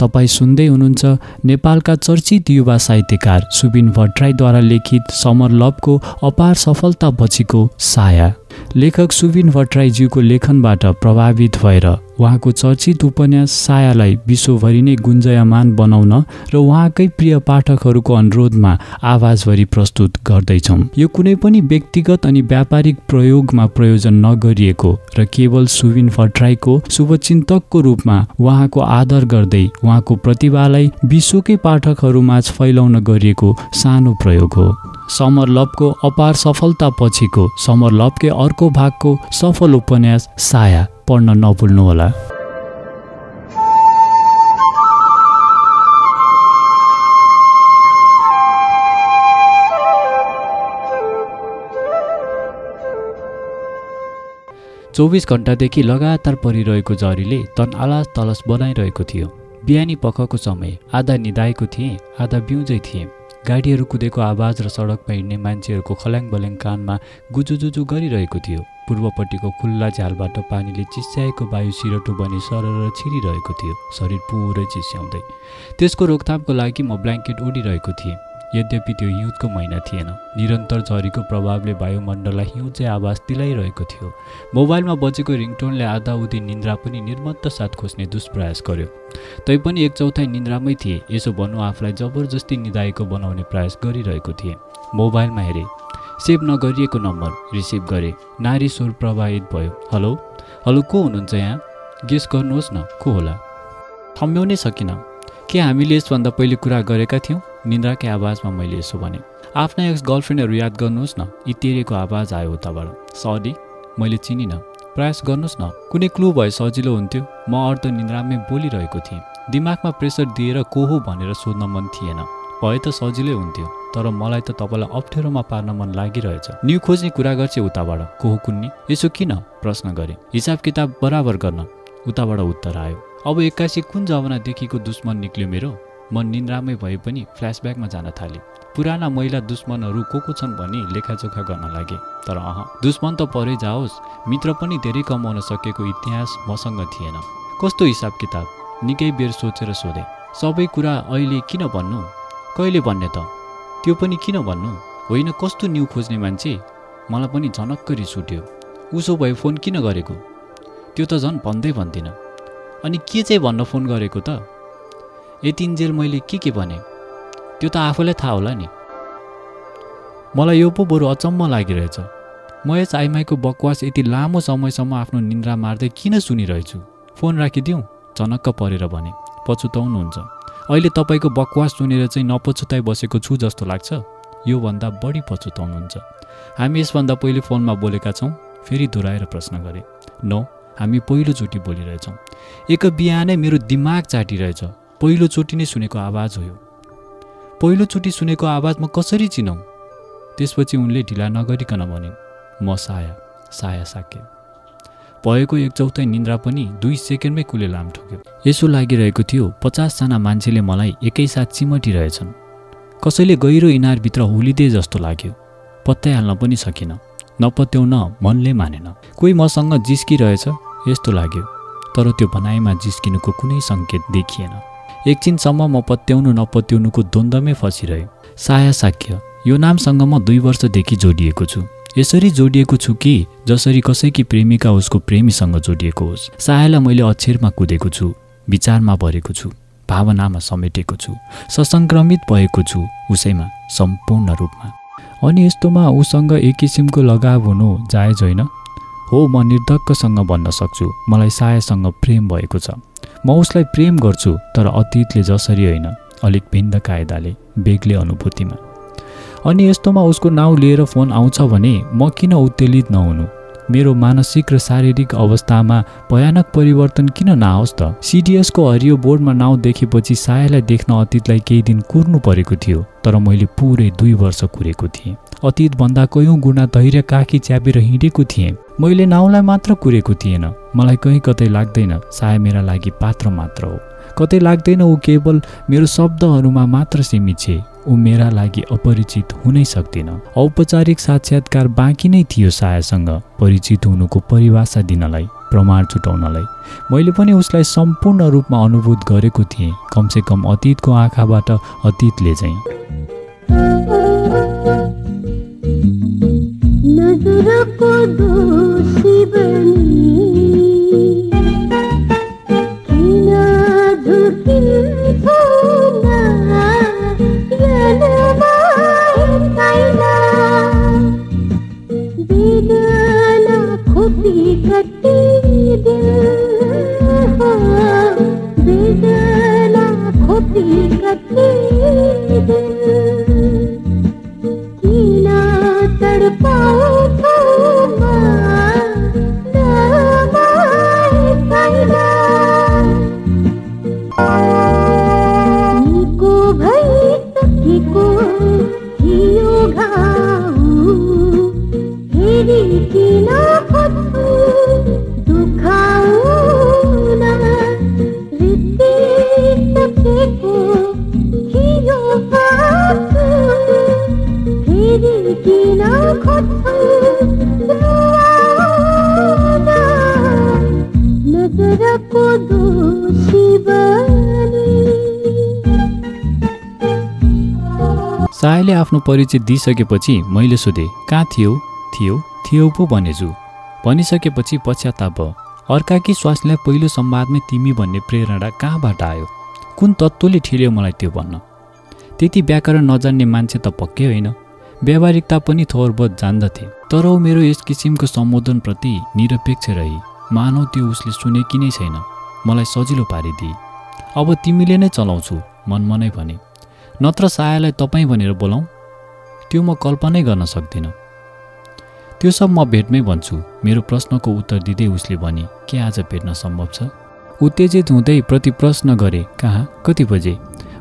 तपाईँ सुन्दै हुनुहुन्छ नेपालका चर्चित युवा साहित्यकार सुबिन भट्टराईद्वारा लिखित समर लभको अपार सफलता पछिको साया। लेखक सुबिन भट्टराईज्यूको लेखनबाट प्रभावित भएर उहाँको चर्चित उपन्यास सायालाई विश्वभरि नै गुन्जयमान बनाउन र उहाँकै प्रिय पाठकहरूको अनुरोधमा आवाजभरि प्रस्तुत गर्दैछौँ। यो कुनै पनि व्यक्तिगत अनि व्यापारिक प्रयोगमा प्रयोजन नगरिएको र केवल सुबिन भट्टराईको शुभचिन्तकको रूपमा उहाँको आदर गर्दै उहाँको प्रतिभालाई विश्वकै पाठकहरूमाझ फैलाउन गरिएको सानो प्रयोग हो। समर लभको अपार सफलता पछिको समर लभकै अर्को भागको सफल उपन्यास साया पढ्न नभुल्नुहोला। चौबिस घन्टादेखि लगातार परिरहेको झरीले तन आलास तलस बनाइरहेको थियो। बिहानी पखको समय आधा निधाएको थिएँ आधा बिउजै थिएँ। गाडीहरू कुदेको आवाज र सडकमा हिँड्ने मान्छेहरूको खल्याङ बल्याङ कानमा गुजुजुजु गरिरहेको थियो। पूर्वपट्टिको खुल्ला झ्यालबाट पानीले चिस्याएको वायु सिरटो बनी सरर छिरिरहेको थियो। शरीर पुरै चिस्याउँदै। त्यसको रोकथामको लागि म ब्ल्याङ्केट ओढिरहेको थिएँ। यद्यपि त्यो हिउँदको महिना थिएन। निरन्तर झरीको प्रभावले वायुमण्डललाई हिउँचे आवाज दिलाइरहेको थियो। मोबाइलमा बजेको रिङटोनले आधा उधी निन्द्रा पनि निर्मत्त साथ खोज्ने दुष्प्रयास गर्यो। तैपनि एक चौथाइ निन्द्रामै थिए। यसो भन्नु आफूलाई जबरजस्ती निधाएको बनाउने प्रयास गरिरहेको थिएँ। मोबाइलमा हेरेँ। सेभ नगरिएको नम्बर रिसिभ गरेँ। नारी स्वर प्रभावित भयो। हेलो? हेलो को हुनुहुन्छ यहाँ? गेस गर्नुहोस् न। को होला? थम्ब्याउनै सकिनँ। के हामीले यसभन्दा पहिले कुरा गरेका थियौँ? निन्द्राकै आवाजमा मैले यसो भने आफ्ना एक्स गर्लफ्रेन्डहरू याद गर्नुहोस् न इतेरेको आवाज आयो उताबाट। सरी मैले चिनिनँ। प्रयास गर्नुहोस् न कुनै क्लु भए सजिलो हुन्थ्यो। म अर्ध निन्द्रामै बोलिरहेको थिएँ। दिमागमा प्रेसर दिएर को हो भनेर सोध्न मन थिएन। भए त सजिलै हुन्थ्यो तर मलाई त तपाईँलाई अप्ठ्यारोमा पार्न मन लागिरहेछ। न्यु खोज्ने कुरा गर्छ उताबाट। को हो कुन्नी? यसो किन? प्रश्न गरेँ। हिसाब किताब बराबर गर्न। उताबाट उत्तर आयो। अब एक्कासी कुन जमानादेखिको दुश्मन निक्ल्यो मेरो? म निन्द्रामै भए पनि फ्ल्यासब्याकमा जान थालेँ। पुराना महिला दुश्मनहरू को को छन् भनी लेखाजोखा गर्न लागे। तर अह दुश्मन त परै जाओस् मित्र पनि धेरै कमाउन सकेको इतिहास मसँग थिएन। कस्तो हिसाब किताब? निकै बेर सोचेर सोधेँ। सबै कुरा अहिले किन भन्नु? कहिले भन्ने त? त्यो पनि किन भन्नु? होइन कस्तो न्यु खोज्ने मान्छे? मलाई पनि झनक्क रिस उठ्यो। उसो भए फोन किन गरेको? त्यो त झन् भन्दै भन्दिनँ। अनि के चाहिँ भन्न फोन गरेको त? यतिन्जेल मैले के के भने? त्यो त आफूलाई थाहा होला नि। मलाई यो पो बरु अचम्म लागिरहेछ। म यस आइमाईको बकवास यति लामो समयसम्म आफ्नो निन्द्रा मार्दै किन सुनिरहेछु? फोन राखिदिउँ झनक्क परेर भने। पछुताउनुहुन्छ। अहिले तपाईँको बकवास सुनेर चाहिँ नपछुताइ बसेको छु जस्तो लाग्छ। योभन्दा बढी पछुताउनुहुन्छ। हामी यसभन्दा पहिले फोनमा बोलेका छौँ फेरि दोहोऱ्याएर प्रश्न गरेँ। नो हामी पहिलोचोटि बोलिरहेछौँ। एक बिहानै मेरो दिमाग चाटिरहेछ। पहिलोचोटि नै सुनेको आवाज हो पहिलोचोटि सुनेको आवाज म कसरी चिनौँ? त्यसपछि उनले ढिला नगरिकन भने म साया साया साके। भएको एक चौथाइ निन्द्रा पनि दुई सेकेन्डमै कुले लाम ठोक्यो। यसो लागिरहेको थियो पचासजना मान्छेले मलाई एकैसाथ चिमटिरहेछन्। कसैले गहिरो इनारभित्र होलिदे जस्तो लाग्यो। पत्याइहाल्न पनि सकिनँ। नपत्याउन मनले मानेन। कोही मसँग जिस्किरहेछ यस्तो लाग्यो। तर त्यो भनाइमा जिस्किनुको कुनै सङ्केत देखिएन। एकछिनसम्म म पत्याउनु नपत्याउनुको द्वन्द्वमै फसिरहे। साया साक्य यो नामसँग म दुई वर्षदेखि जोडिएको छु। यसरी जोडिएको छु कि जसरी कसैकी प्रेमिका उसको प्रेमीसँग जोडिएको होस्। सायालाई मैले अक्षरमा कुदेको छु विचारमा भरेको छु भावनामा समेटेको छु ससङ्क्रमित भएको छु उसैमा सम्पूर्ण रूपमा। अनि यस्तोमा उसँग एक किसिमको लगाव हुनु जायज होइन। हो म निर्धक्कसँग भन्न सक्छु। मलाई सायासँग प्रेम भएको छ। म उसलाई प्रेम गर्छु तर अतीतले जसरी होइन अलिक भिन्न कायदाले बेग्लै अनुभूतिमा। अनि यस्तोमा उसको नाउँ लिएर फोन आउँछ भने म किन उत्तेलित नहुनु? मेरो मानसिक र शारीरिक अवस्थामा भयानक परिवर्तन किन नआओस् त? सिडिएसको हरियो बोर्डमा नाउँ देखेपछि सायालाई देख्न अतीतलाई केही दिन कुर्नु परेको थियो तर मैले पुरै दुई वर्ष कुरेको थिएँ। अतीतभन्दा कयौँ गुणा धैर्य काखी च्यापेर हिँडेको थिएँ। मैले नाउँलाई मात्र कुरेको थिएन। मलाई कहीँ कतै लाग्दैन साया मेरा लागि पात्र मात्र हो। कतै लाग्दैन ऊ केवल मेरो शब्दहरूमा मात्र सीमित छे। ऊ मेरा लागि अपरिचित हुनै सक्दिन। औपचारिक साक्षात्कार बाँकी नै थियो सायासँग। परिचित हुनुको परिभाषा दिनलाई प्रमाण छुटाउनलाई। मैले पनि उसलाई सम्पूर्ण रूपमा अनुभूत गरेको थिएँ। कमसेकम अतीतको आँखाबाट अतीतले चाहिँ नजरको दोषी सायले आफ्नो परिचय दिइसकेपछि मैले सोधेँ कहाँ थियो? थियो? थियो पो भनेछु। भनिसकेपछि पश्चाताप अर्का कि स्वास्नीलाई पहिलो संवादमै तिमी भन्ने प्रेरणा कहाँबाट आयो? कुन तत्त्वले ठिल्यो मलाई त्यो भन्न? त्यति व्याकरण नजान्ने मान्छे त पक्कै होइन। व्यावहारिकता पनि थोरबोध जान्दथे। तर ऊ मेरो यस किसिमको सम्बोधनप्रति निरपेक्ष रही। मानव त्यो उसले सुनेकी नै छैन। मलाई सजिलो पारिदिए। अब तिमीले नै चलाउँछु मनमनै भने। नत्र सायालाई तपाईँ भनेर बोलाउँ। त्यो म कल्पनै गर्न सक्दिनँ। त्यो सब म भेटमै भन्छु मेरो प्रश्नको उत्तर दिँदै उसले भने के आज भेट्न सम्भव छ? उत्तेजित हुँदै प्रति प्रश्न गरे कहाँ? कति बजे?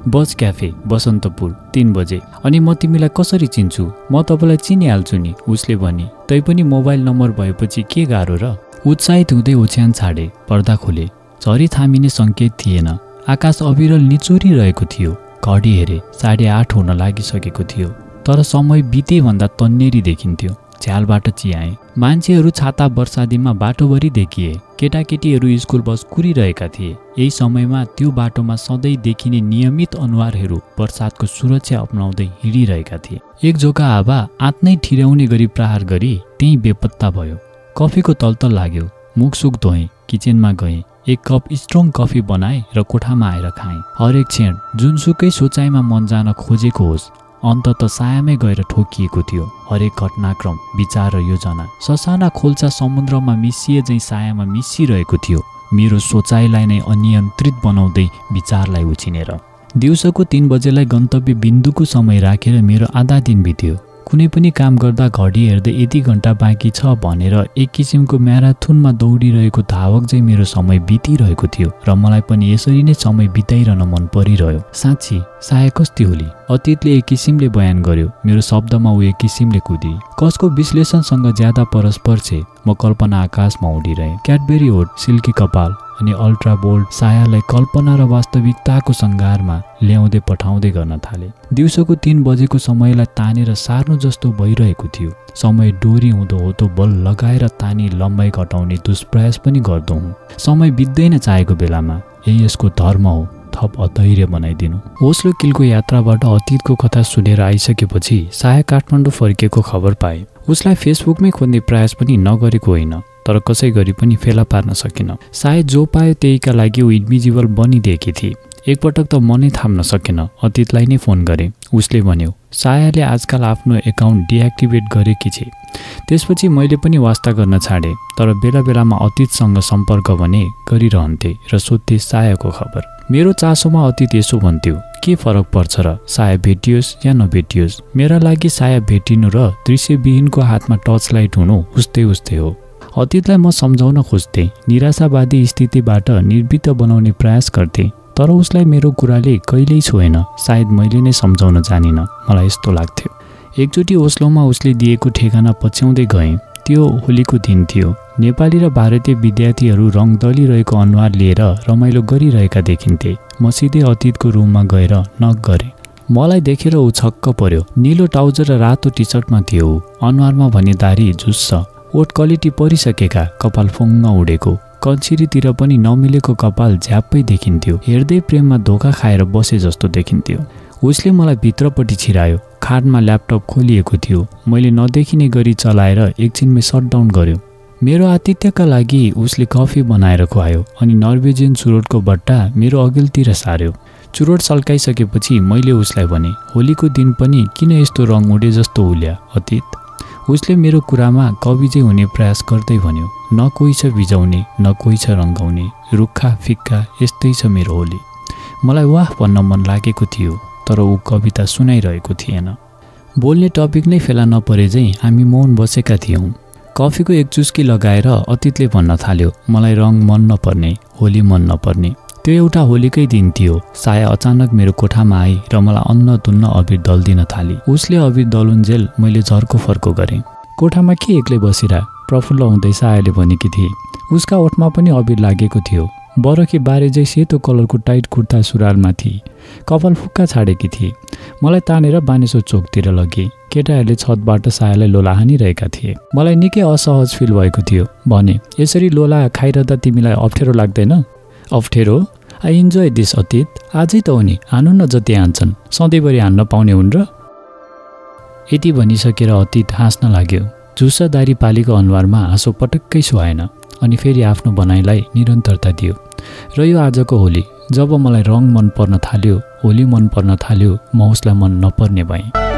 बज क्याफे बसन्तपुर तिन बजे। अनि म तिमीलाई कसरी चिन्छु? म तपाईँलाई चिनिहाल्छु नि। उसले भने तैपनि मोबाइल नम्बर भएपछि के गाह्रो र? उत्साहित हुँदै ओछ्यान छाडे पर्दा खोले। झरी थामिने सङ्केत थिएन। आकाश अविरल निचोरिरहेको थियो। घडी हेरे साढे आठ हुन लागिसकेको थियो। तर समय बिते भन्दा तन्नेरी देखिन्थ्यो झ्यालबाट चियाए। मान्छेहरू छाता वर्षादीमा बाटोभरि देखिए। केटाकेटीहरू स्कुल बस कुरिरहेका थिए। यही समयमा त्यो बाटोमा सधैँ देखिने नियमित अनुहारहरू वर्षातको सुरक्षा अपनाउँदै हिँडिरहेका थिए। एक जोका हावा आत्नै ठिर्याउने गरी प्रहार गरी त्यहीँ बेपत्ता भयो। कफीको तलतल लाग्यो। मुखसुख धोएँ किचनमा गएँ। एक कप स्ट्रङ कफी बनाएँ र कोठामा आएर खाएँ। हरेक क्षण जुनसुकै सोचाइमा मन जान खोजेको होस्। अन्तत सायामै गएर ठोकिएको थियो हरेक घटनाक्रम विचार र योजना। ससाना खोल्चा समुद्रमा मिसिए झैँ सायामा मिसिरहेको थियो। मेरो सोचाइलाई नै अनियन्त्रित बनाउँदै विचारलाई उछिनेर। दिउँसोको तिन बजेलाई गन्तव्य बिन्दुको समय राखेर मेरो आधा दिन बित्यो। कुनै पनि काम गर्दा घडी हेर्दै यति घन्टा बाँकी छ भनेर एक किसिमको म्याराथुनमा दौडिरहेको धावक चाहिँ मेरो समय बितिरहेको थियो र मलाई पनि यसरी नै समय बिताइरहन मन परिरह्यो। साँच्ची साय कस्ती होली अतीतले एक किसिमले बयान गर्यो। मेरो शब्दमा ऊ एक किसिमले कुदी कसको विश्लेषणसँग ज्यादा परस्पर छे? म कल्पना आकाशमा उडिरहेँ। क्याडबेरी होट सिल्की कपाल अनि अल्ट्रा बोल्ड सायालाई कल्पना र वास्तविकताको सङ्घारमा ल्याउँदै पठाउँदै गर्न थाले। दिउँसोको तिन बजेको समयलाई तानेर सार्नु जस्तो भइरहेको थियो। समय डोरी हुँदो हो त बल लगाएर तानी लम्बाइ घटाउने दुष्प्रयास पनि गर्दो हुँ। समय बित्दैन चाहेको बेलामा यही यसको धर्म हो। थप अधैर्य बनाइदिनु। ओस्लो किलको यात्राबाट अतीतको कथा सुनेर आइसकेपछि साया काठमाडौँ फर्किएको खबर पाए। उसलाई फेसबुकमै खोज्ने प्रयास पनि नगरेको होइन तर कसै गरी पनि फेला पार्न सकिन। सायद जो पायो त्यहीका लागि ऊ इन्भिजिबल बनिदिएकी थिए। एकपटक त मनै थाम्न सकेन अतीतलाई नै फोन गरे। उसले भन्यो सायाले आजकल आफ्नो एकाउन्ट डिएक्टिभेट गरेकी छे। त्यसपछि मैले पनि वास्ता गर्न छाडेँ तर बेला बेलामा अतीतसँग सम्पर्क भने गरिरहन्थे र सोध्थे सायाको खबर? मेरो चासोमा अतीत यसो भन्थ्यो के फरक पर्छ र साया भेटियोस् या नभेटियोस्? मेरा लागि साया भेटिनु र दृश्यविहीनको हातमा टर्च लाइट हुनु उस्तै उस्तै हो। अतीतलाई म सम्झाउन खोज्थेँ निराशावादी स्थितिबाट निर्वित बनाउने प्रयास गर्थेँ। तर उसलाई मेरो कुराले कहिल्यै छोएन। सायद मैले नै सम्झाउन जानिनँ। मलाई यस्तो लाग्थ्यो। एकचोटि ओस्लोमा उसले दिएको ठेगाना पछ्याउँदै गएँ। त्यो होलीको दिन थियो। नेपाली र भारतीय विद्यार्थीहरू रङ दलिरहेको अनुहार लिएर रमाइलो गरिरहेका देखिन्थे। म सिधै अतीतको रुममा गएर नक गरेँ। मलाई देखेर ऊ छक्क पर्यो। निलो ट्राउजर र रातो टी सर्टमा थियो ऊ। अनुहारमा भने दारी झुस्स ओठ क्वालिटी परिसकेका। कपाल फुङ्ग उडेको। कन्छिरीतिर पनि नमिलेको कपाल झ्याप्पै देखिन्थ्यो। हेर्दै प्रेममा धोका खाएर बसे जस्तो देखिन्थ्यो। उसले मलाई भित्रपट्टि छिरायो। खाटमा ल्यापटप खोलिएको थियो। मैले नदेखिने गरी चलाएर एकछिनमै सटडाउन गर्यो। मेरो आतिथ्यका लागि उसले कफी बनाएर खुवायो अनि नर्वेजियन चुरोटको बट्टा मेरो अघिल्तिर सार्यो चुरोट सल्काइसकेपछि मैले उसलाई भने होलीको दिन पनि किन यस्तो रङ उडे जस्तो उल्या अतीत? उसले मेरो कुरामा कविजै हुने प्रयास गर्दै भन्यो न कोही छ बिजाउने न कोही छ रङ्गाउने रुखा फिक्का यस्तै छ मेरो होली। मलाई वाह भन्न मन लागेको थियो तर ऊ कविता सुनाइरहेको थिएन। बोल्ने टपिक नै फेला नपरे चाहिँ हामी मौन बसेका थियौँ। कफीको एक चुस्की लगाएर अतीतले भन्न थाल्यो मलाई रङ मन नपर्ने होली मन नपर्ने। त्यो एउटा होलीकै दिन थियो। साया अचानक मेरो कोठामा आई र मलाई अन्न तुन्न अबिर दल्दिन थाली। उसले अबिर दलुन्जेल मैले झर्को फर्को गरेँ। कोठामा के एक्लै बसिरा प्रफुल्ल हुँदै सायाले भनेकी थिए। उसका ओठमा पनि अबिर लागेको थियो। बरखे बारे चाहिँ सेतो कलरको टाइट कुर्ता सुरुवालमाथि कपाल फुक्का छाडेकी थिए। मलाई तानेर बानेश्वर चोकतिर लगे। केटाहरूले छतबाट सायालाई लोला हानिरहेका थिए। मलाई निकै असहज फिल भएको थियो। भने यसरी लोला खाइरहँदा तिमीलाई अप्ठ्यारो लाग्दैन? अप्ठ्यारो। आई इन्जोय दिस अतीत आजै त हो नि हानु न जति हान्छन्। सधैँभरि हान्न पाउने हुन् र यति भनिसकेर अतीत हाँस्न लाग्यो। झुसा दारी पालीको अनुहारमा हाँसो पटक्कै सुहाएन अनि फेरि आफ्नो भनाइलाई निरन्तरता दियो। र यो आजको होली जब मलाई रङ मन पर्न थाल्यो होली मन पर्न थाल्यो म उसलाई मन नपर्ने भएँ।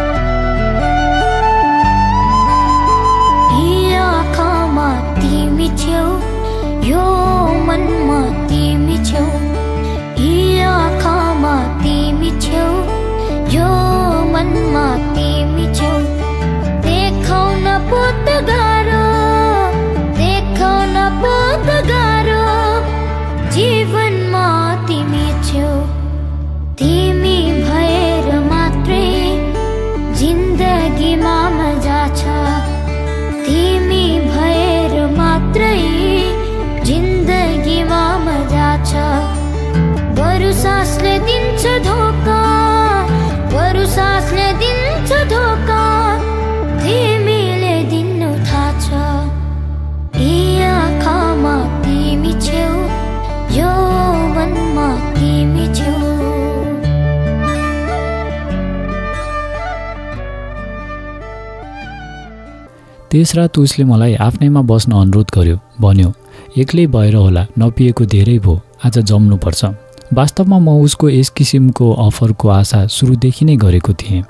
त्यस रात उसले मलाई आफ्नैमा बस्न अनुरोध गर्यो। भन्यो एक्लै भएर होला नपिएको धेरै भयो आज जम्नुपर्छ। वास्तवमा म उसको यस किसिमको अफरको आशा सुरुदेखि नै गरेको थिएँ।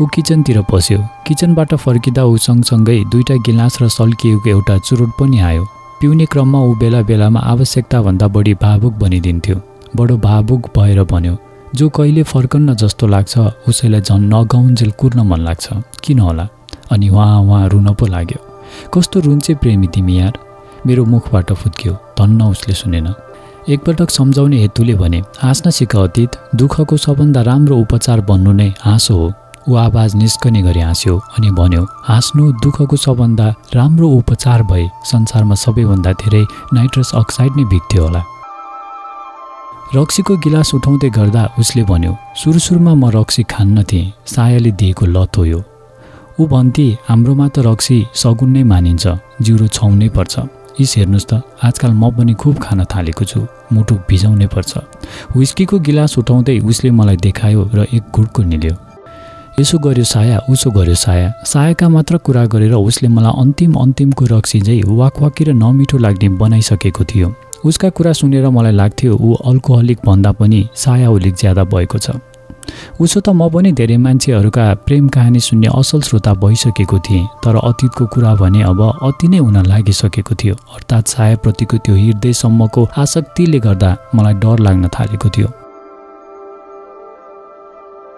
ऊ किचनतिर पस्यो। किचनबाट फर्किँदा ऊ सँगसँगै दुईवटा गिलास र सल्किएको एउटा चुरोट पनि आयो। पिउने क्रममा ऊ बेला बेलामा आवश्यकताभन्दा बढी भावुक बनिदिन्थ्यो। बडो भावुक भएर भन्यो जो कहिले फर्कन्न जस्तो लाग्छ उसैलाई झन् नगाउन्जेल कुर्न मन लाग्छ। किन होला? अनि उहाँ उहाँ रुन पो लाग्यो। कस्तो रुन्चे प्रेमी तिमी यार? मेरो मुखबाट फुत्क्यो। धन्न उसले सुनेन। एकपटक सम्झाउने हेतुले भने हाँस्न सिक अतीत। दुःखको सबभन्दा राम्रो उपचार भन्नु नै हाँसो हो ऊ आवाज निस्कने गरी हाँस्यो अनि भन्यो हाँस्नु दुःखको सबभन्दा राम्रो उपचार भए संसारमा सबैभन्दा धेरै नाइट्रस अक्साइड नै भिग्थ्यो होला। रक्सीको गिलास उठाउँदै गर्दा उसले भन्यो सुरु सुरुमा म रक्सी खान्न थिएँ। सायाले दिएको लत हो यो। ऊ भन्थे हाम्रोमा त रक्सी सगुन नै मानिन्छ जिउरो छाउनै पर्छ। इस हेर्नुहोस् त आजकल म पनि खुब खान थालेको छु। मुटु भिजाउनै पर्छ विस्कीको गिलास उठाउँदै उसले मलाई देखायो र एक घुटको निल्यो। यसो गर्यो साया उसो गर्यो साया। सायाका मात्र कुरा गरेर उसले मलाई अन्तिम अन्तिमको रक्सी चाहिँ वाकवाकी र नमिठो लाग्ने बनाइसकेको थियो। उसका कुरा सुनेर मलाई लाग्थ्यो ऊ अल्कोहलिक भन्दा पनि साया ओलिक ज्यादा भएको छ। उसो त म पनि धेरै मान्छेहरूका प्रेम कहानी सुन्ने असल श्रोता भइसकेको थिएँ तर अतीतको कुरा भने अब अति नै हुन लागिसकेको थियो। अर्थात् सायाप्रतिको त्यो हृदयसम्मको आसक्तिले गर्दा मलाई डर लाग्न थालेको थियो।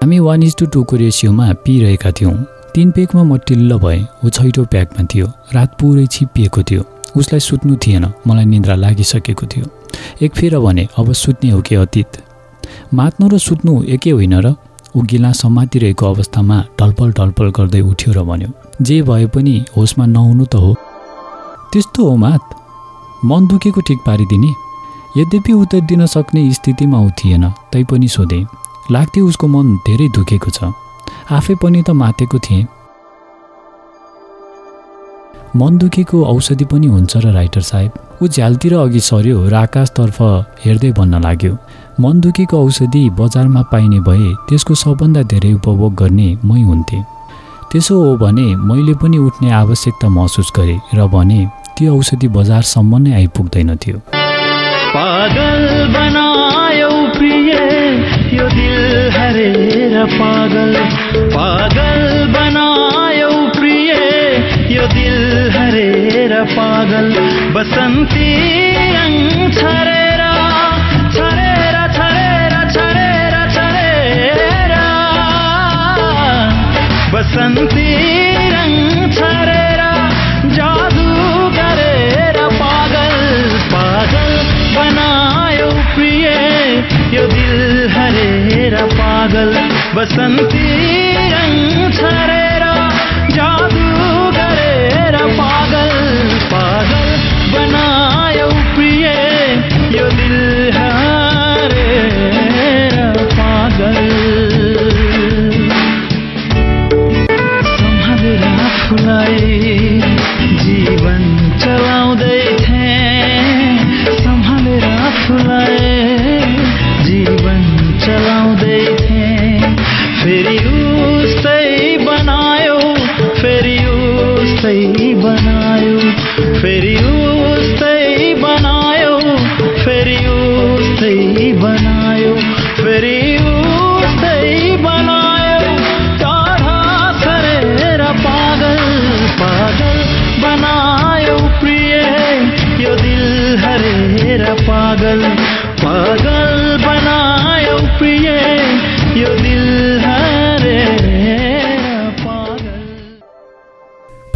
हामी वान इज टू टूको रेसियोमा पिइरहेका थियौँ। तिन पेकमा म टिल्ल भएँ। ऊ छैटौँ प्याकमा थियो। रात पुरै छिप्पिएको थियो। उसलाई सुत्नु थिएन। मलाई निन्द्रा लागिसकेको थियो। एक फेर भने अब सुत्ने हो कि अतीत? मात्नु र सुत्नु एकै होइन र? ऊ गिलास समातिरहेको अवस्थामा ढलपल ढलपल गर्दै उठ्यो र भन्यो जे भए पनि होसमा नहुनु त हो। त्यस्तो हो मात। मन दुखेको ठिक पारिदिने। यद्यपि उत्तर दिन सक्ने स्थितिमा ऊ थिएन तैपनि सोधे लाग्थ्यो उसको मन धेरै दुखेको छ। आफै पनि त मातेको थिएँ। मन दुखेको औषधि पनि हुन्छ र राइटर साहेब। ऊ झ्यालतिर अघि सर्यो र आकाशतर्फ हेर्दै भन्न लाग्यो। मन दुखेको औषधि बजारमा पाइने भए त्यसको सबभन्दा धेरै उपभोग गर्ने मै हुन्थेँ। त्यसो हो भने मैले पनि उठ्ने आवश्यकता महसुस गरेँ र भने त्यो औषधि बजारसम्म नै आइपुग्दैन थियो। पागल बनायो प्रिय यो दिल हरेर पागल पागल बनायो प्रिय। यो दिल हरेर पागल बसन्ती रङ छरेर छरेर छरेर छरेर छरेर बसन्ती रङ छरेर जादु गरेर पागल। पागल बनायो प्रिय, यो दिल हरेर पागल। बसंती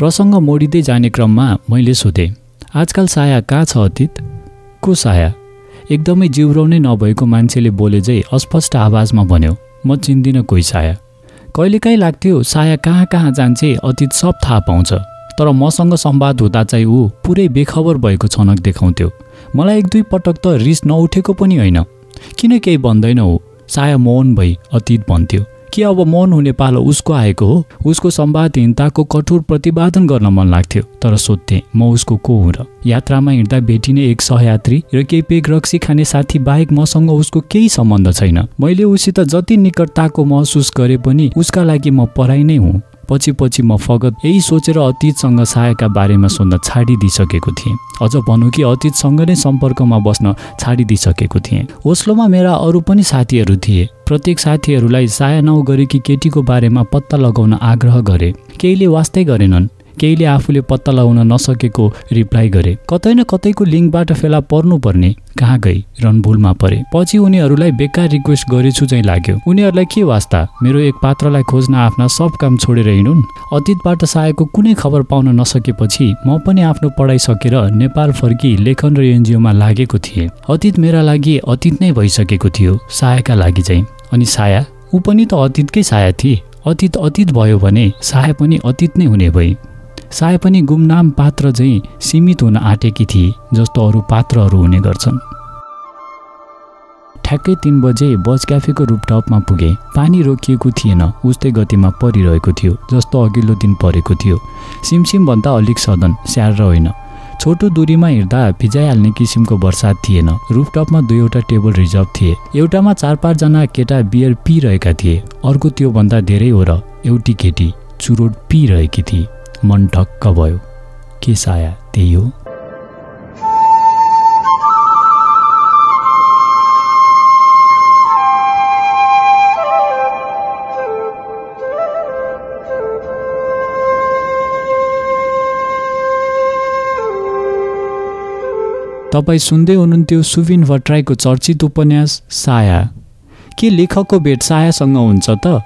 प्रसङ्ग मोडिँदै जाने क्रममा मैले सोधेँ आजकल साया कहाँ छ अतीत? को साया? एकदमै जिउराउनै नभएको मान्छेले बोले झै अस्पष्ट आवाजमा भन्यो म चिन्दिनँ कोही साया। कहिलेकाहीँ लाग्थ्यो साया कहाँ कहाँ जान्छे अतीत सब थाहा पाउँछ। तर मसँग संवाद हुँदा चाहिँ ऊ पुरै बेखबर भएको छनक देखाउँथ्यो। मलाई एक दुई पटक त रिस नउठेको पनि होइन। किन केही भन्दैन हो साया मौन भई अतीत भन्थ्यो। के अब मौन हुने पालो उसको आएको हो? उसको संवादहीनताको कठोर प्रतिपादन गर्न मन लाग्थ्यो तर सोध्थेँ म उसको को हुँ र? यात्रामा हिँड्दा भेटिने एक सहयात्री र केही पेग रक्सी खाने साथी बाहेक मसँग उसको केही सम्बन्ध छैन। मैले उसित जति निकटताको महसुस गरे पनि उसका लागि म पराई नै हुँ। पछि पछि म फगत यही सोचेर अतीतसँग सहायका बारेमा सोध्न छाडिदिइसकेको थिएँ। अझ भनौँ कि अतीतसँग नै सम्पर्कमा बस्न छाडिदिइसकेको थिएँ। ओस्लोमा मेरा अरू पनि साथीहरू थिए। प्रत्येक साथीहरूलाई साया नाउँ गरेकी केटीको बारेमा पत्ता लगाउन आग्रह गरे। केहीले वास्तै गरेनन्। केहीले आफूले पत्ता लगाउन नसकेको रिप्लाई गरे। कतै न कतैको लिङ्कबाट फेला पर्नुपर्ने कहाँ गई? रणभुलमा परे। पछि उनीहरूलाई बेकार रिक्वेस्ट गरेछु चाहिँ लाग्यो। उनीहरूलाई के वास्ता? मेरो एक पात्रलाई खोज्न आफ्ना सब काम छोडेर हिँडुन्? अतीतबाट सायको कुनै खबर पाउन नसकेपछि म पनि आफ्नो पढाइ सकेर नेपाल फर्की लेखन र एनजिओमा लागेको थिएँ। अतीत मेरा लागि अतीत नै भइसकेको थियो सायाका लागि चाहिँ। अनि साया? ऊ पनि त अतीतकै साया थिए। अतीत अतीत भयो भने साया पनि अतीत नै हुने भए। साय पनि गुमनाम पात्र चाहिँ सीमित हुन आँटेकी थिए जस्तो अरू पात्रहरू हुने गर्छन्। ठ्याक्कै तिन बजे बस क्याफेको रुपटपमा पुगे। पानी रोकिएको थिएन उस्तै गतिमा परिरहेको थियो जस्तो अघिल्लो दिन परेको थियो। सिमसिमभन्दा अलिक सदन स्याहार होइन। छोटो दूरीमा हिँड्दा भिजाइहाल्ने किसिमको बर्सात थिएन। रुफटपमा दुईवटा टेबल रिजर्भ थिए। एउटामा चार पाँचजना केटा बियर पिइरहेका थिए। अर्को त्योभन्दा धेरै हो र एउटी केटी चुरोट पिइरहेकी थिए। मन ढक्क भयो। के साया त्यही हो। तपाईँ सुन्दै हुनुहुन्थ्यो सुविन भट्टराईको चर्चित उपन्यास साया। के लेखकको भेट सायासँग हुन्छ त?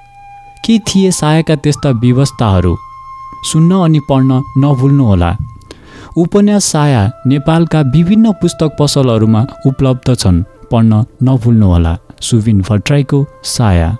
के थिए सायाका त्यस्ता व्यवस्थाहरू? सुन्न अनि पढ्न नभुल्नुहोला उपन्यास साया नेपालका विभिन्न पुस्तक पसलहरूमा उपलब्ध छन् पढ्न नभुल्नुहोला सुविन भट्टराईको साया।